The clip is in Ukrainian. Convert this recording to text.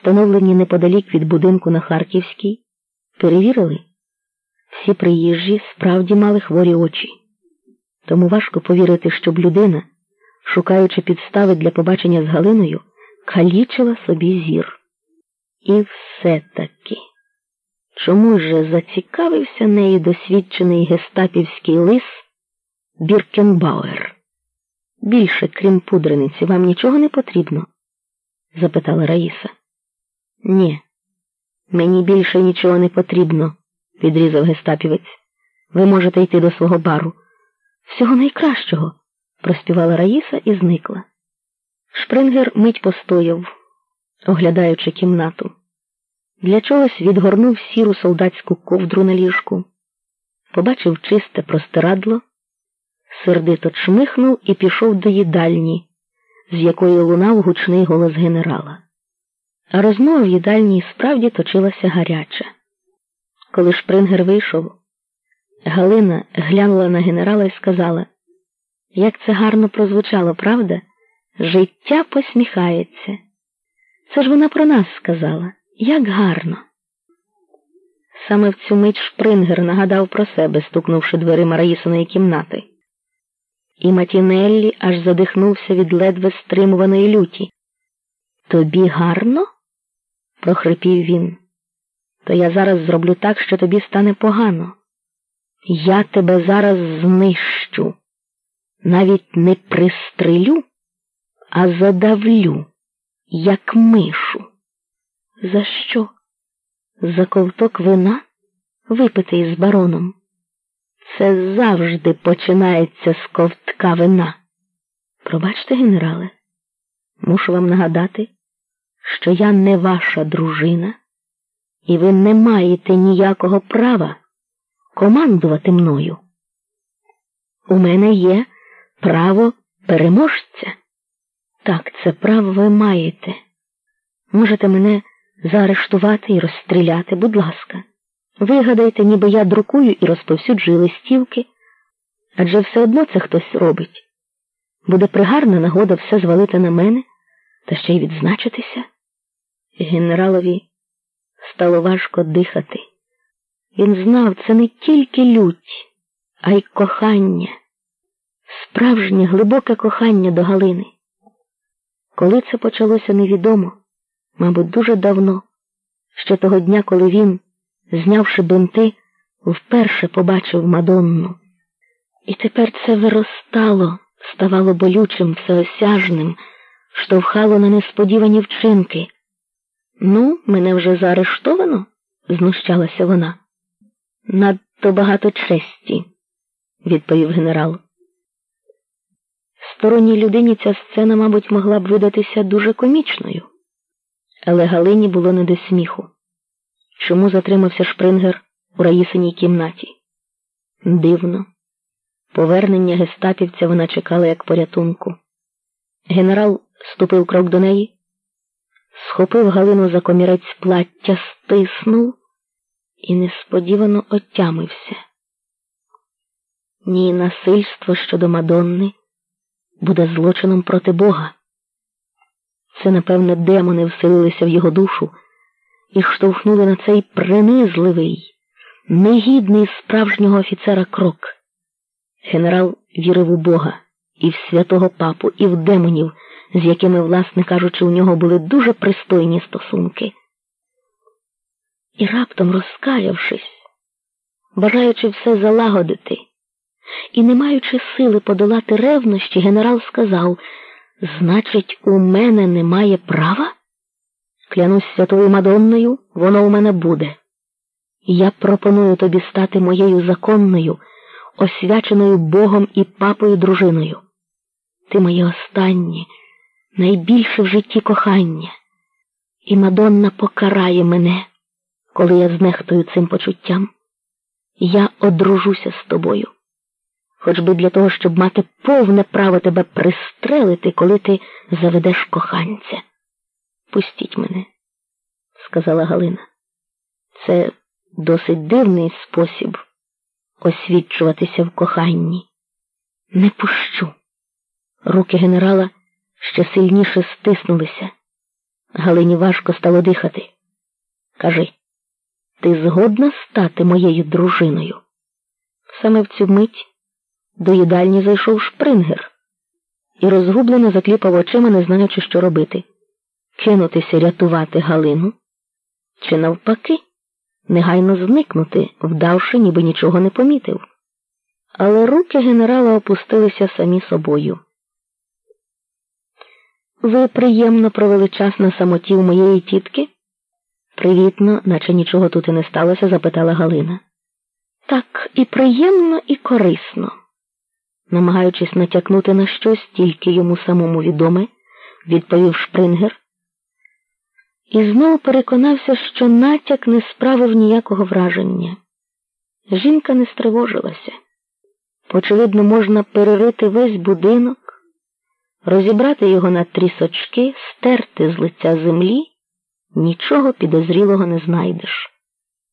встановлені неподалік від будинку на Харківській, перевірили, всі приїжджі справді мали хворі очі. Тому важко повірити, щоб людина, шукаючи підстави для побачення з Галиною, калічила собі зір. І все-таки. Чому ж зацікавився нею досвідчений гестапівський лис Біркенбауер? Більше, крім пудрениці, вам нічого не потрібно? запитала Раїса. Ні, мені більше нічого не потрібно, відрізав гестапівець. Ви можете йти до свого бару. Всього найкращого, проспівала Раїса і зникла. Шпрингер мить постояв, оглядаючи кімнату. Для чогось відгорнув сіру солдатську ковдру на ліжку, побачив чисте простирадло, сердито чмихнув і пішов до їдальні, з якої лунав гучний голос генерала. А розмова в їдальні справді точилася гаряча. Коли Шпрингер вийшов, Галина глянула на генерала і сказала, як це гарно прозвучало, правда? Життя посміхається. Це ж вона про нас сказала. Як гарно. Саме в цю мить Шпрингер нагадав про себе, стукнувши дверима Раїсиної кімнати. І Матінеллі аж задихнувся від ледве стримуваної люті. Тобі гарно? Прохрипів він. То я зараз зроблю так, що тобі стане погано. Я тебе зараз знищу, навіть не пристрелю, а задавлю, як мишу. За що? За ковток вина випити із бароном. Це завжди починається з ковтка вина. Пробачте, генерале, мушу вам нагадати, що я не ваша дружина, і ви не маєте ніякого права командувати мною. У мене є право переможця. Так, це право ви маєте. Можете мене заарештувати і розстріляти, будь ласка. Вигадайте, ніби я друкую і розповсюджую листівки, адже все одно це хтось робить. Буде пригарна нагода все звалити на мене та ще й відзначитися. Генералові стало важко дихати. Він знав, це не тільки лють, а й кохання, справжнє глибоке кохання до Галини. Коли це почалося невідомо мабуть, дуже давно, ще того дня, коли він, знявши бинти, вперше побачив Мадонну. І тепер це виростало, ставало болючим, всеосяжним, штовхало на несподівані вчинки. Ну, мене вже заарештовано, знущалася вона. Надто багато честі, відповів генерал. Сторонній людині ця сцена, мабуть, могла б видатися дуже комічною. Але Галині було не до сміху. Чому затримався Шпрингер у Раїсиній кімнаті? Дивно. Повернення гестапівця вона чекала як порятунку. Генерал ступив крок до неї, схопив Галину за комірець плаття, стиснув і несподівано отямився. Ні, насильство щодо Мадонни буде злочином проти Бога. Це, напевне, демони вселилися в його душу і штовхнули на цей принизливий, негідний справжнього офіцера крок. Генерал вірив у Бога і в святого папу, і в демонів, з якими, власне кажучи, у нього були дуже пристойні стосунки. І раптом, розкаявшись, бажаючи все залагодити і не маючи сили подолати ревнощі, генерал сказав Значить, у мене немає права? Клянусь святою Мадонною, воно у мене буде. Я пропоную тобі стати моєю законною, освяченою Богом і папою дружиною. Ти моє останнє, найбільше в житті кохання, і Мадонна покарає мене, коли я знехтую цим почуттям. Я одружуся з тобою хоч би для того, щоб мати повне право тебе пристрелити, коли ти заведеш коханця. Пустіть мене, сказала Галина. Це досить дивний спосіб освідчуватися в коханні. Не пущу. Руки генерала ще сильніше стиснулися. Галині важко стало дихати. Кажи, ти згодна стати моєю дружиною? Саме в цю мить до їдальні зайшов шпрингер і розгублено закліпав очима, не знаючи, що робити кинутися рятувати Галину чи, навпаки, негайно зникнути, вдавши, ніби нічого не помітив. Але руки генерала опустилися самі собою. Ви приємно провели час на самоті у моєї тітки? Привітно, наче нічого тут і не сталося, запитала Галина. Так, і приємно, і корисно. Намагаючись натякнути на щось, тільки йому самому відоме, відповів Шпрингер. І знову переконався, що натяк не справив ніякого враження. Жінка не стривожилася. Очевидно, можна перерити весь будинок, розібрати його на трісочки, стерти з лиця землі, нічого підозрілого не знайдеш.